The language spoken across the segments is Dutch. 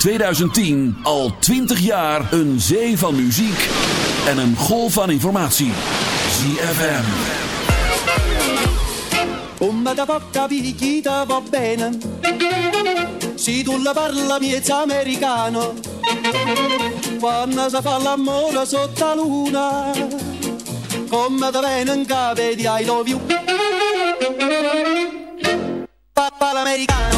2010 al 20 jaar een zee van muziek en een golf van informatie. ZFM. Come da poca picchita va bene Se tu la parla miezza americano? Quando si fa l'amore sotto la luna. Come da bene in cave di I love you. Papà l'americano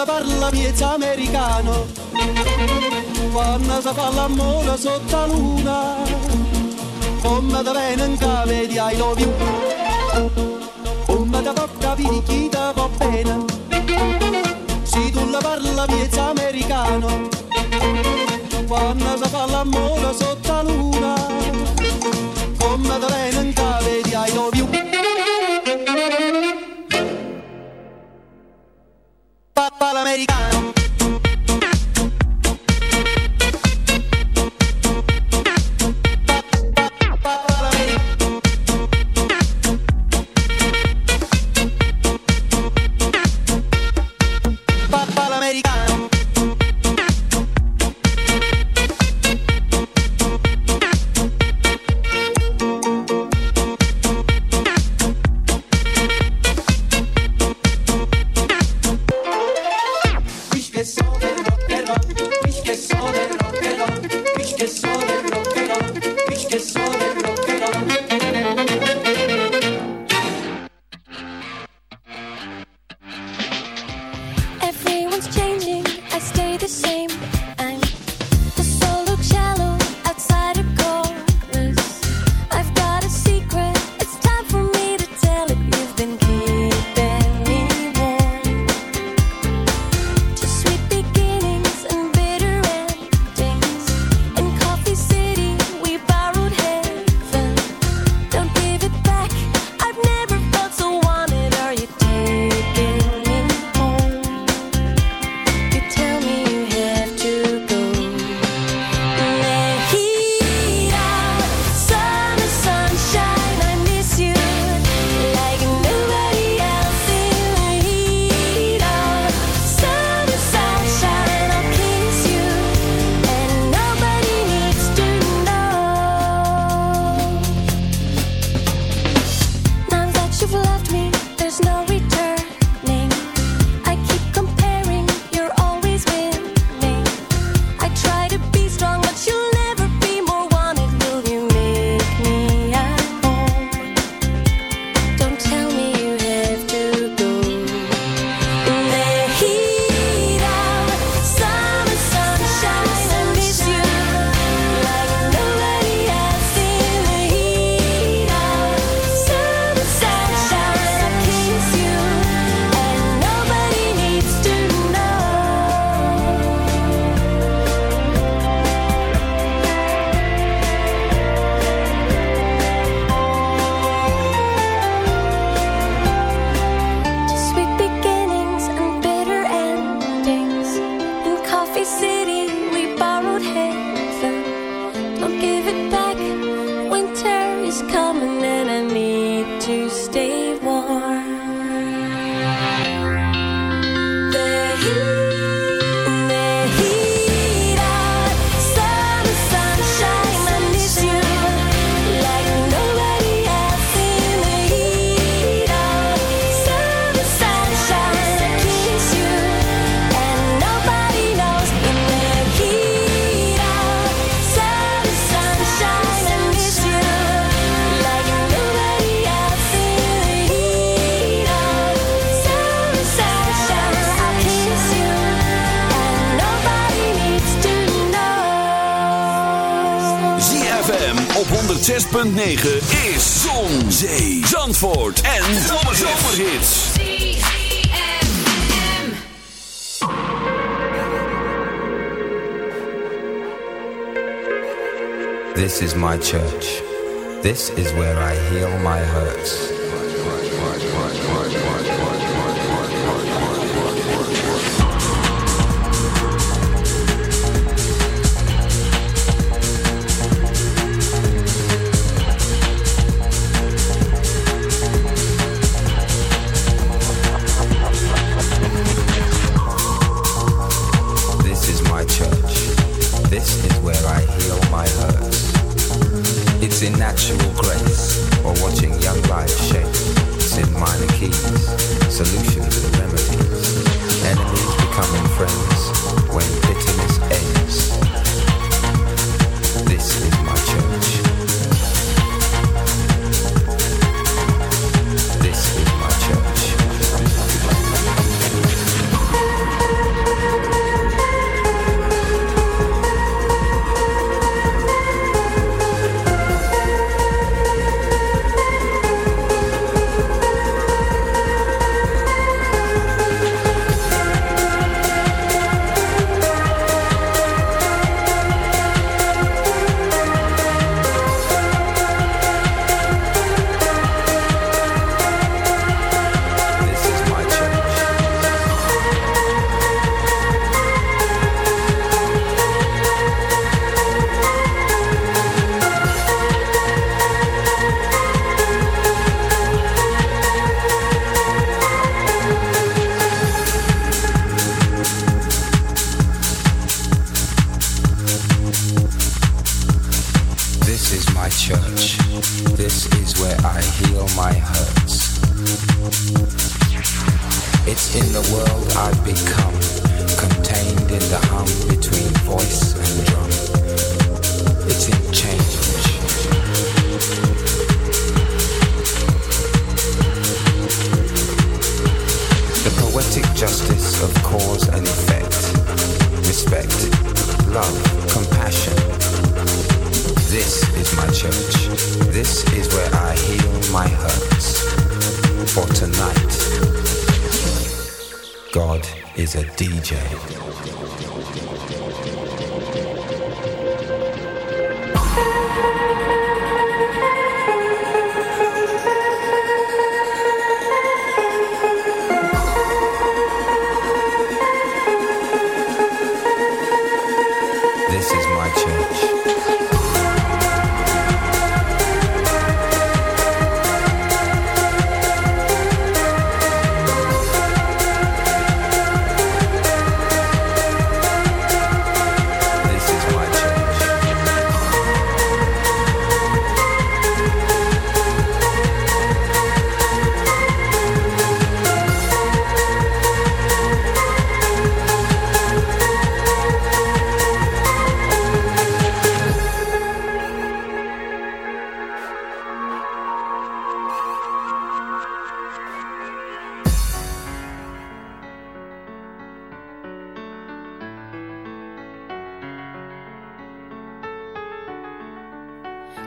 La parla miezza americano Quando si fa l'amore sotto la luna Come da bene in cave di I love you Come da poca picchita va bene. Se tu la parla miezza americano Quando si fa l'amore sotto la luna Come da bene 106.9 is Zon, Zee, Zandvoort en Zomerhits. This is my church. This is where I heal my hurts.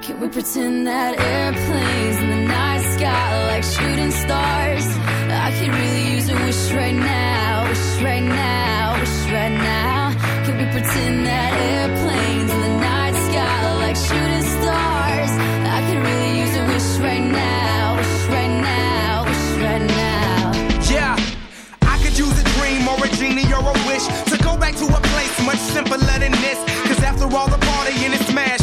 Can we pretend that airplanes in the night sky are like shooting stars? I could really use a wish right now, wish right now, wish right now. Can we pretend that airplanes in the night sky are like shooting stars? I could really use a wish right now, wish right now, wish right now. Yeah, I could use a dream or a genie or a wish to go back to a place much simpler than this. Cause after all the partying and and crashing.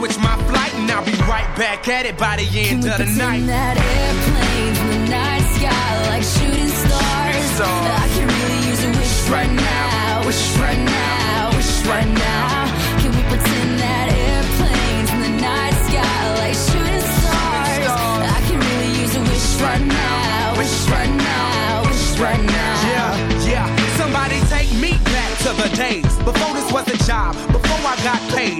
switch my flight and I'll be right back at it by the end of the night. that airplanes in the night sky like shooting stars. I can really use a wish right now, wish right now, wish right now. Can we pretend that airplanes in the night sky like shooting stars? stars. I can really use a wish right now, wish right now, wish right now. Yeah, yeah. Somebody take me back to the days before this was a job, before I got paid,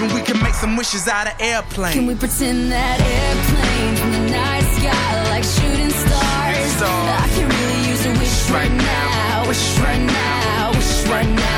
I'm we can make some wishes out of airplanes. Can we pretend that airplanes in the night sky like shooting stars? stars. I can really use a wish right now, wish right now, wish right now.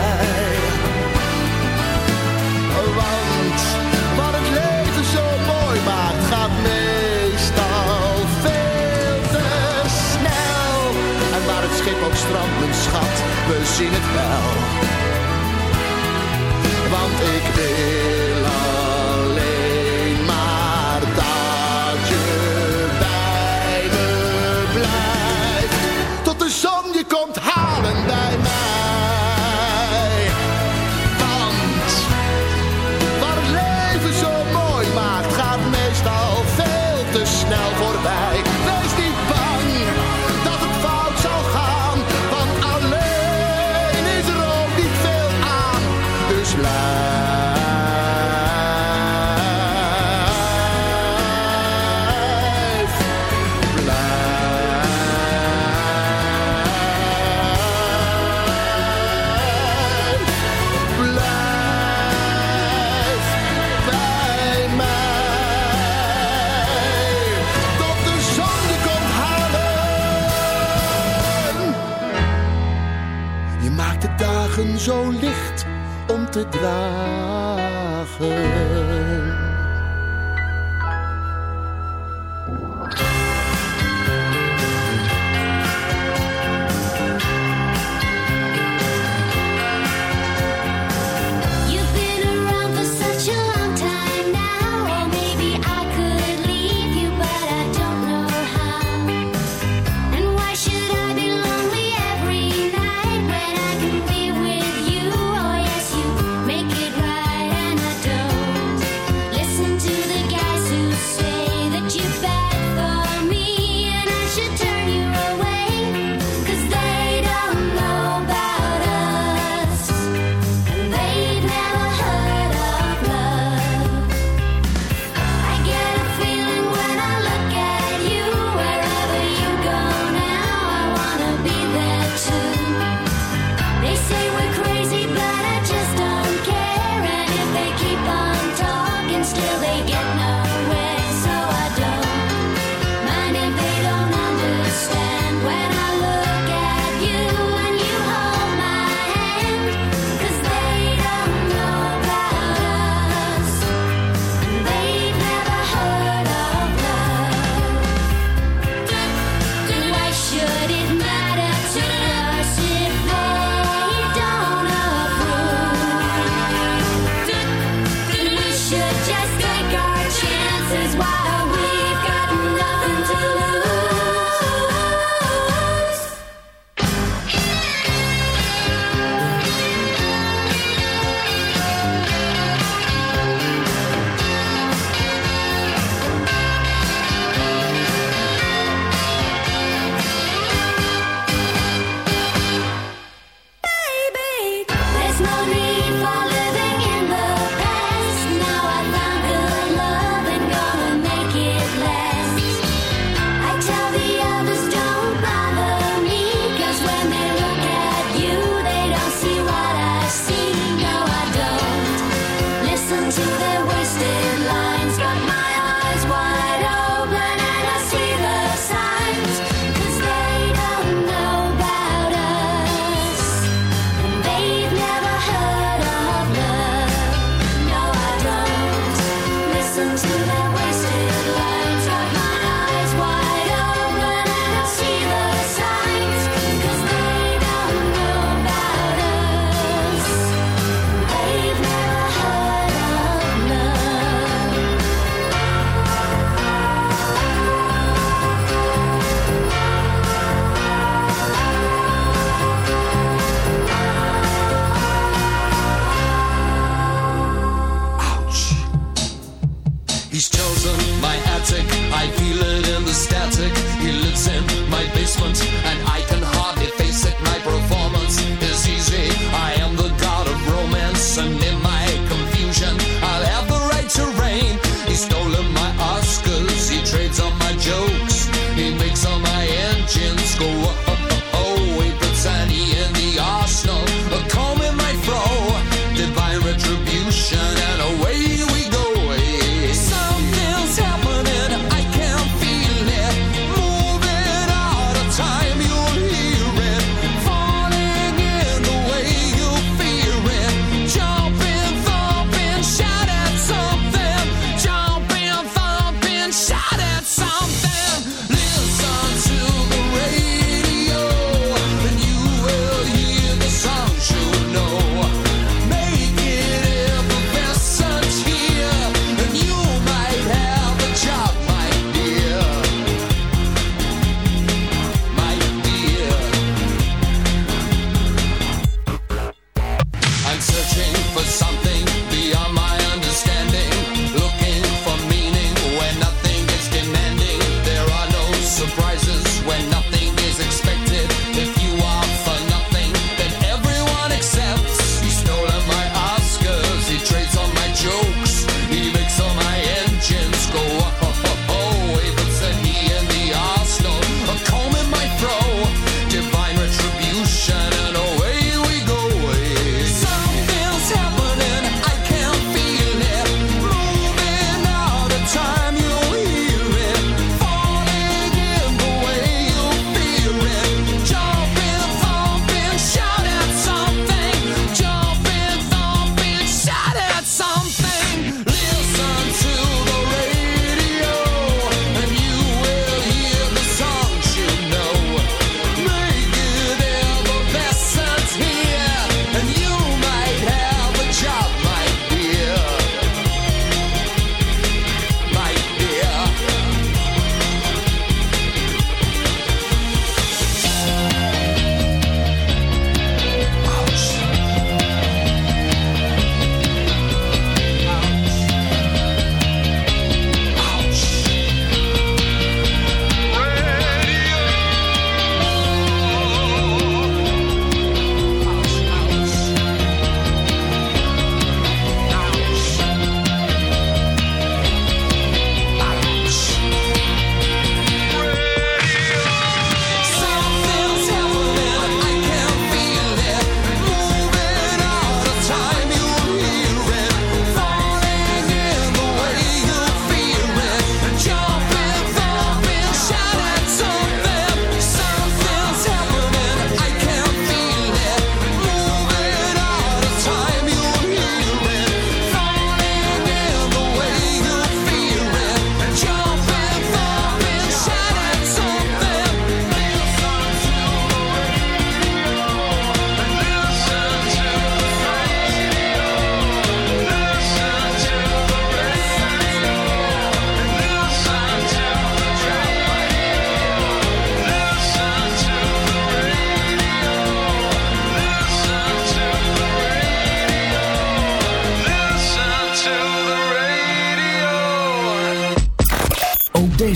Want wat het leven zo mooi maakt, gaat meestal veel te snel. En waar het schip ook strandt, mijn schat, we zien het wel. Want ik wil alleen snel voorbij. Te dragen.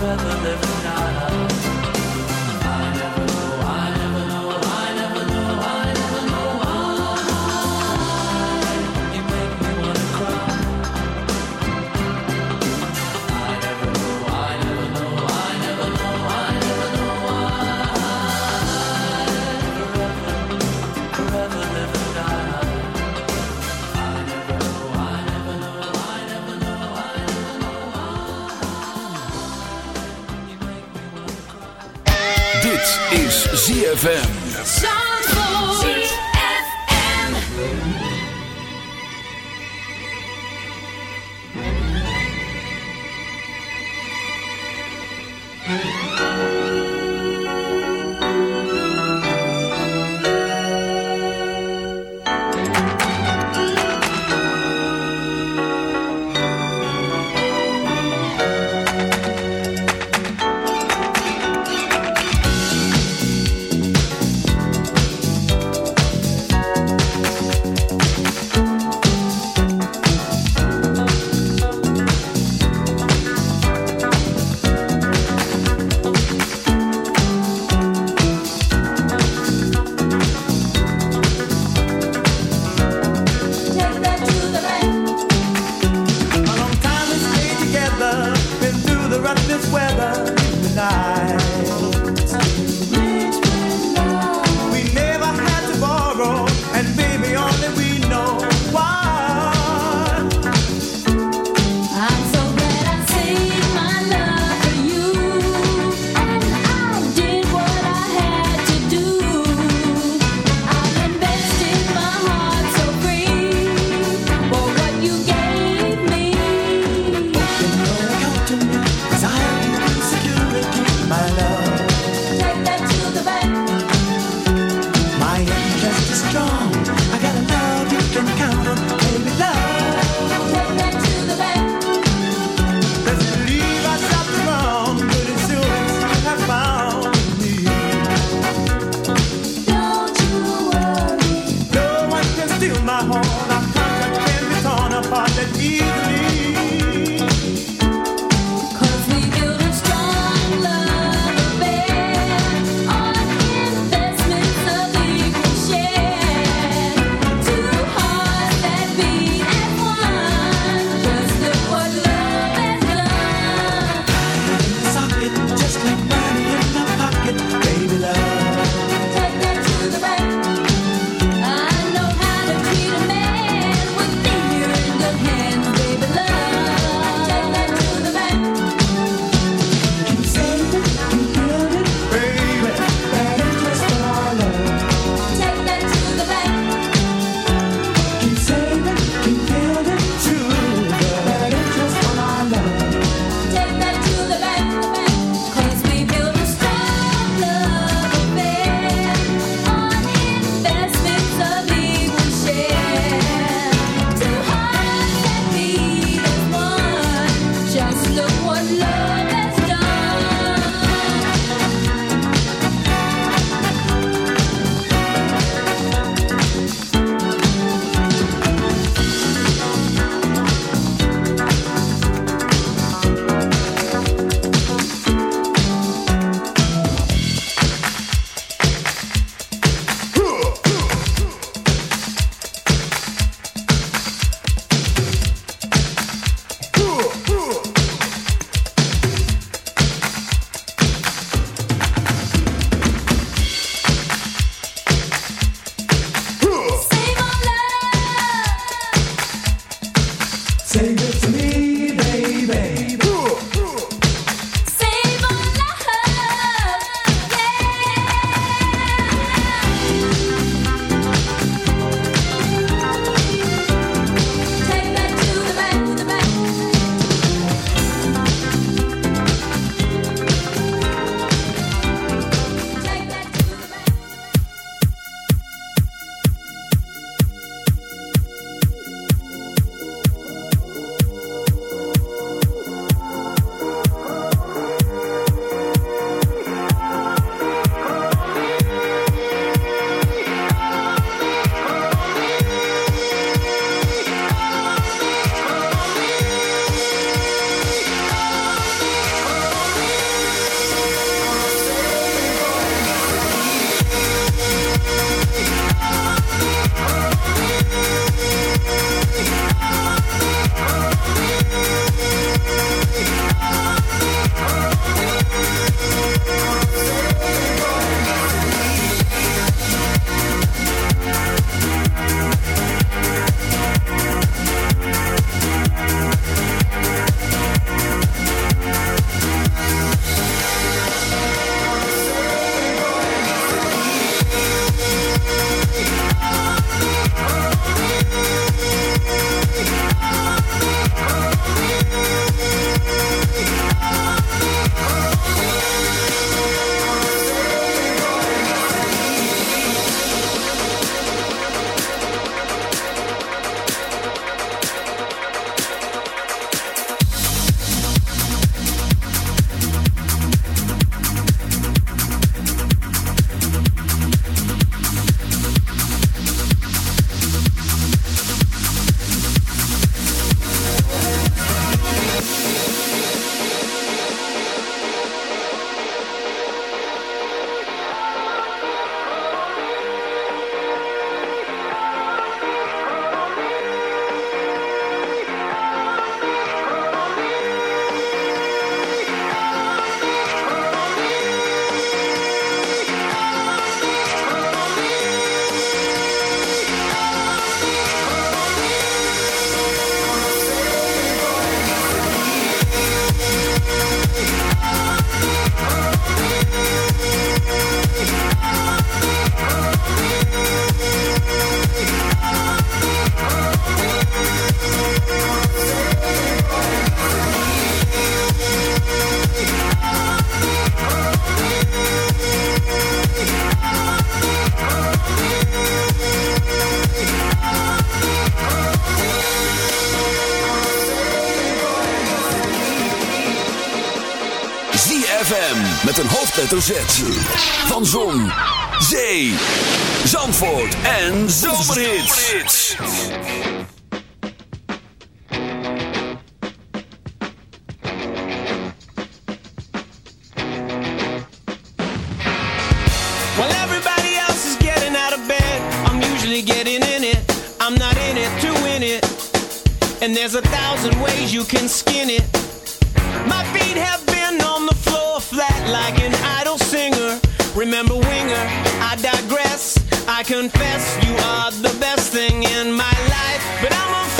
rather live in ZFM. hoofdletter van Zon, Zee, Zandvoort en Zomerhits. Well, everybody else is getting out of bed. I'm usually getting in it. I'm not in it to win it. And there's a thousand ways you can skin it. My feet have been on the floor flat like an Remember Winger, I digress. I confess you are the best thing in my life, but I'm a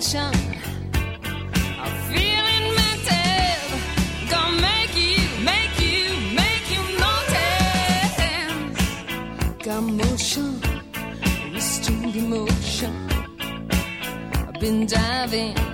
attention. I'm. Gonna make you, make you, make you notice. Got motion. I've been diving.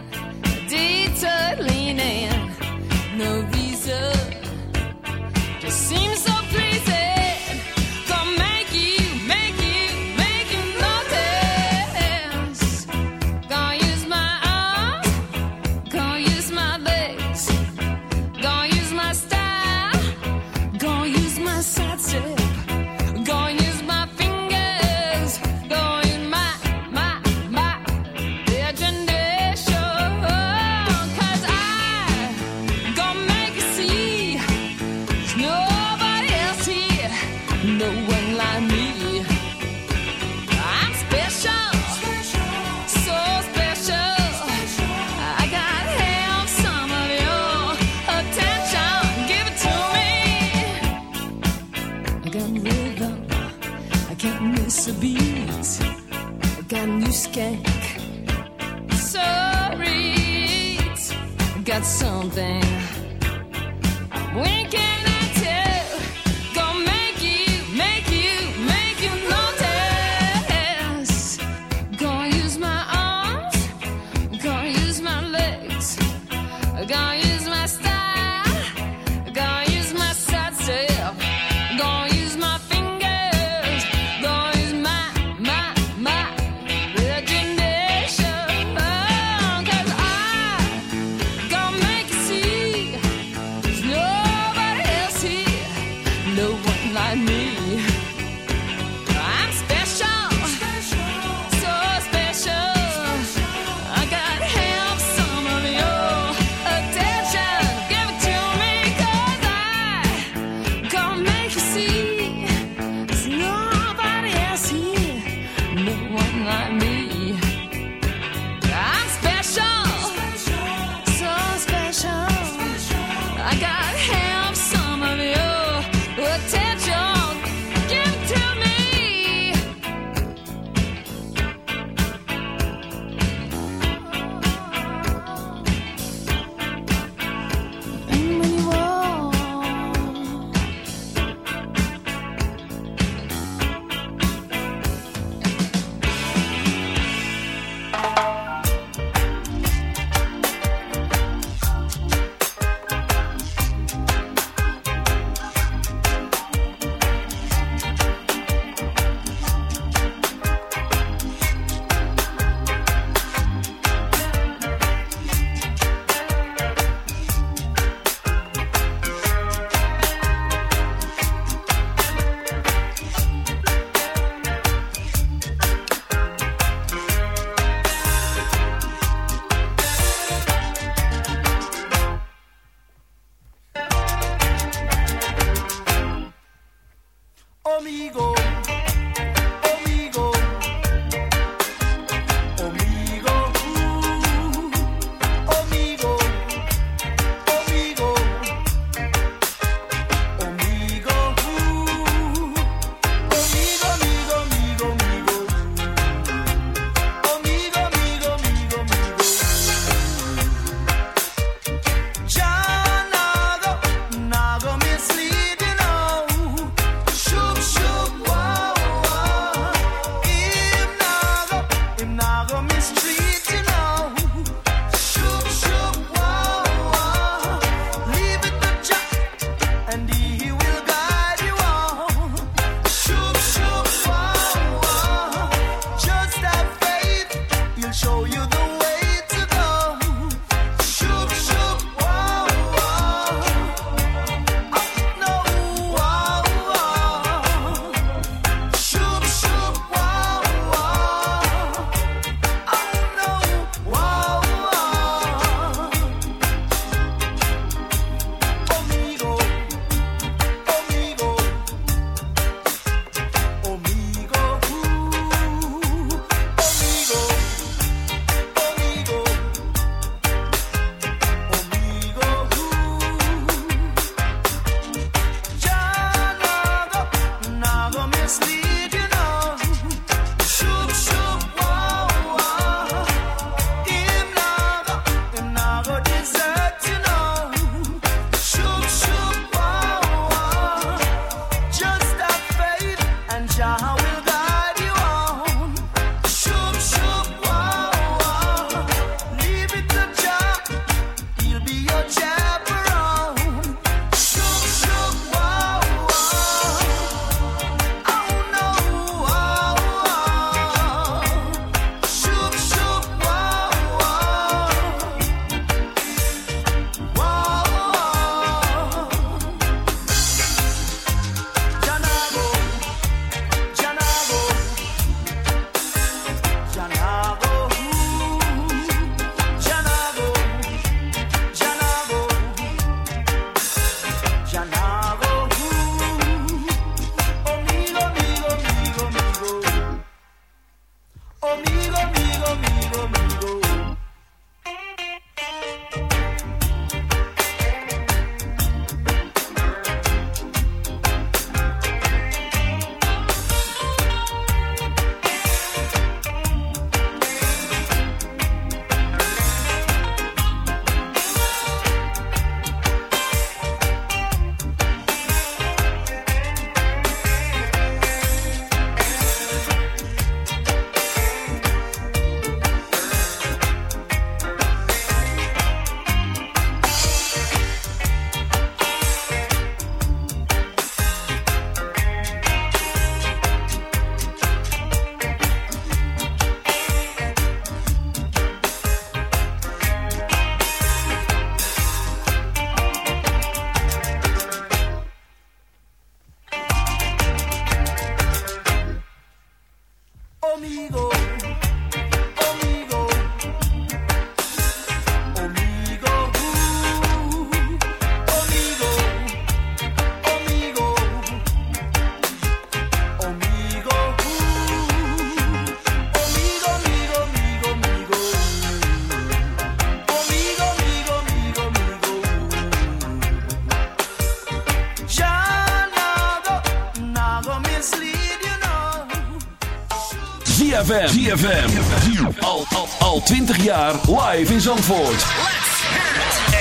ZFM. ZFM. Al, al, al 20 jaar live in Zandvoort.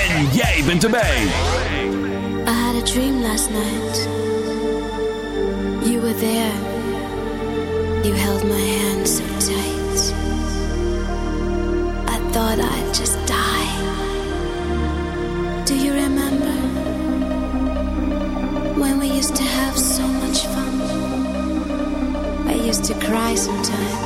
En jij bent erbij. I had a dream last night. You were there. You held my hand so tight. I thought I'd just die. Do you remember? When we used to have so much fun. I used to cry sometimes.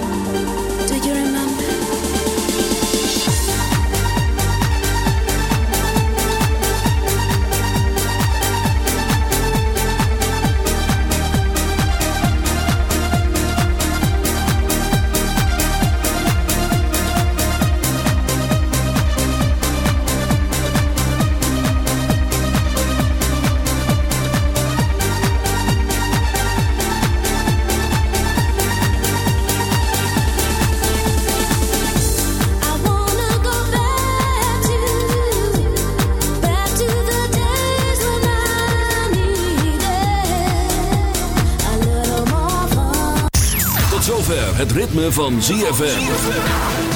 Ritme van ZFM.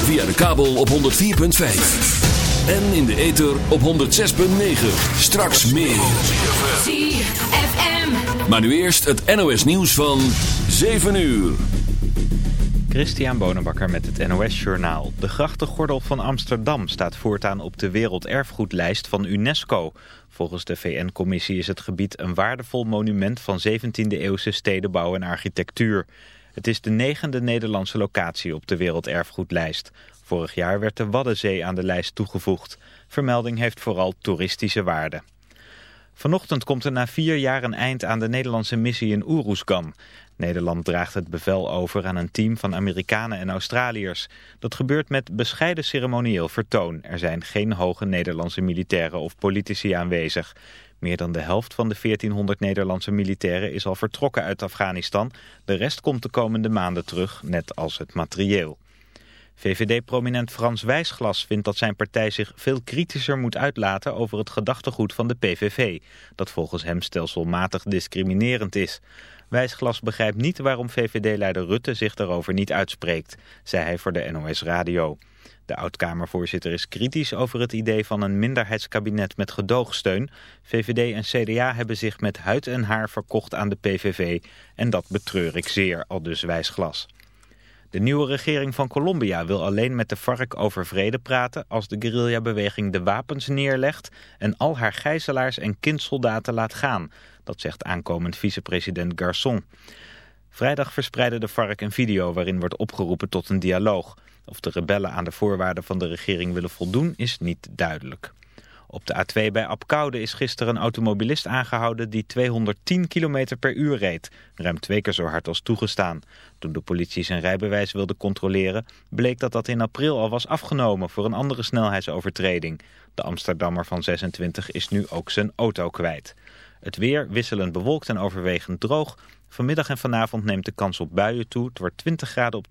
Via de kabel op 104.5. En in de ether op 106.9. Straks meer. ZFM. Maar nu eerst het NOS nieuws van 7 uur. Christian Bonenbakker met het NOS Journaal. De grachtengordel van Amsterdam staat voortaan op de werelderfgoedlijst van UNESCO. Volgens de VN-commissie is het gebied een waardevol monument van 17e-eeuwse stedenbouw en architectuur. Het is de negende Nederlandse locatie op de werelderfgoedlijst. Vorig jaar werd de Waddenzee aan de lijst toegevoegd. Vermelding heeft vooral toeristische waarde. Vanochtend komt er na vier jaar een eind aan de Nederlandse missie in Oeroesgan. Nederland draagt het bevel over aan een team van Amerikanen en Australiërs. Dat gebeurt met bescheiden ceremonieel vertoon. Er zijn geen hoge Nederlandse militairen of politici aanwezig. Meer dan de helft van de 1400 Nederlandse militairen is al vertrokken uit Afghanistan. De rest komt de komende maanden terug, net als het materieel. VVD-prominent Frans Wijsglas vindt dat zijn partij zich veel kritischer moet uitlaten over het gedachtegoed van de PVV, dat volgens hem stelselmatig discriminerend is. Wijsglas begrijpt niet waarom VVD-leider Rutte zich daarover niet uitspreekt, zei hij voor de NOS Radio. De oud-Kamervoorzitter is kritisch over het idee van een minderheidskabinet met gedoogsteun. VVD en CDA hebben zich met huid en haar verkocht aan de PVV en dat betreur ik zeer, al dus Wijsglas. De nieuwe regering van Colombia wil alleen met de FARC over vrede praten als de guerrillabeweging de wapens neerlegt en al haar gijzelaars en kindsoldaten laat gaan. Dat zegt aankomend vicepresident Garçon. Vrijdag verspreidde de FARC een video waarin wordt opgeroepen tot een dialoog. Of de rebellen aan de voorwaarden van de regering willen voldoen is niet duidelijk. Op de A2 bij Apkoude is gisteren een automobilist aangehouden die 210 km per uur reed. Ruim twee keer zo hard als toegestaan. Toen de politie zijn rijbewijs wilde controleren, bleek dat dat in april al was afgenomen voor een andere snelheidsovertreding. De Amsterdammer van 26 is nu ook zijn auto kwijt. Het weer wisselend bewolkt en overwegend droog. Vanmiddag en vanavond neemt de kans op buien toe. Het wordt 20 graden op